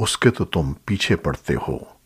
उसके तो तुम पीछे पड़ते हो।